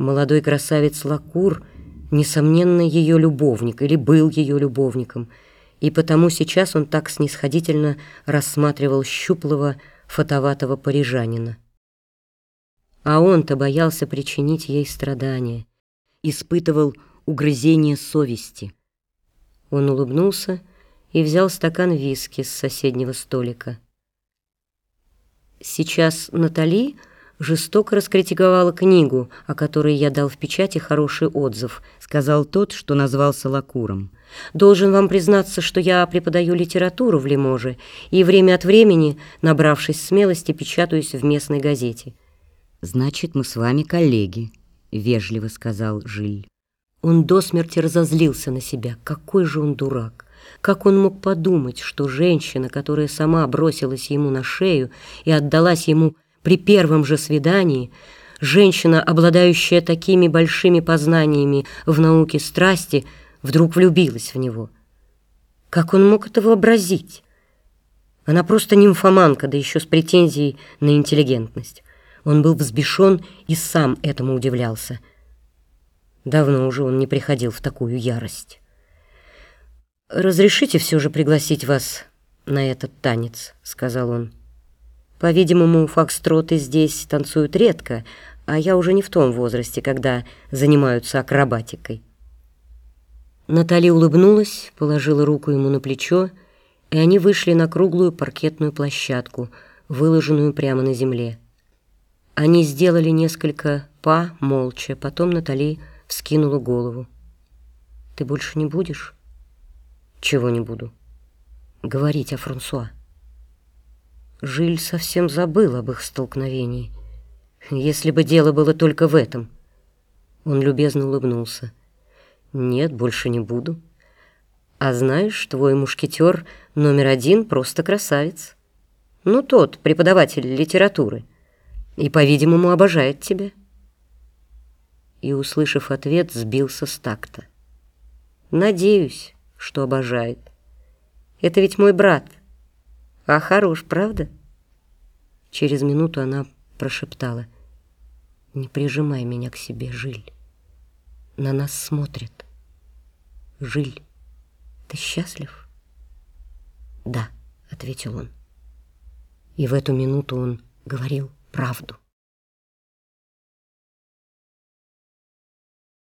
Молодой красавец Лакур, несомненно, ее любовник или был ее любовником, и потому сейчас он так снисходительно рассматривал щуплого, фотоватого парижанина. А он-то боялся причинить ей страдания, испытывал угрызение совести. Он улыбнулся и взял стакан виски с соседнего столика. Сейчас Натали жестоко раскритиковала книгу, о которой я дал в печати хороший отзыв, сказал тот, что назвался Лакуром. Должен вам признаться, что я преподаю литературу в Лиможе и время от времени, набравшись смелости, печатаюсь в местной газете. «Значит, мы с вами коллеги», — вежливо сказал Жиль. Он до смерти разозлился на себя. Какой же он дурак! Как он мог подумать, что женщина, которая сама бросилась ему на шею и отдалась ему при первом же свидании, женщина, обладающая такими большими познаниями в науке страсти, вдруг влюбилась в него? Как он мог это вообразить? Она просто нимфоманка, да еще с претензией на интеллигентность. Он был взбешен и сам этому удивлялся. Давно уже он не приходил в такую ярость. «Разрешите все же пригласить вас на этот танец», — сказал он. «По-видимому, фокстроты здесь танцуют редко, а я уже не в том возрасте, когда занимаются акробатикой». Натали улыбнулась, положила руку ему на плечо, и они вышли на круглую паркетную площадку, выложенную прямо на земле. Они сделали несколько па молча, потом Натали вскинула голову. «Ты больше не будешь?» «Чего не буду?» «Говорить о Франсуа». Жиль совсем забыл об их столкновении. Если бы дело было только в этом. Он любезно улыбнулся. «Нет, больше не буду. А знаешь, твой мушкетер номер один просто красавец. Ну, тот, преподаватель литературы. И, по-видимому, обожает тебя» и, услышав ответ, сбился с такта. «Надеюсь, что обожает. Это ведь мой брат. А хорош, правда?» Через минуту она прошептала. «Не прижимай меня к себе, Жиль. На нас смотрят. Жиль, ты счастлив?» «Да», — ответил он. И в эту минуту он говорил правду.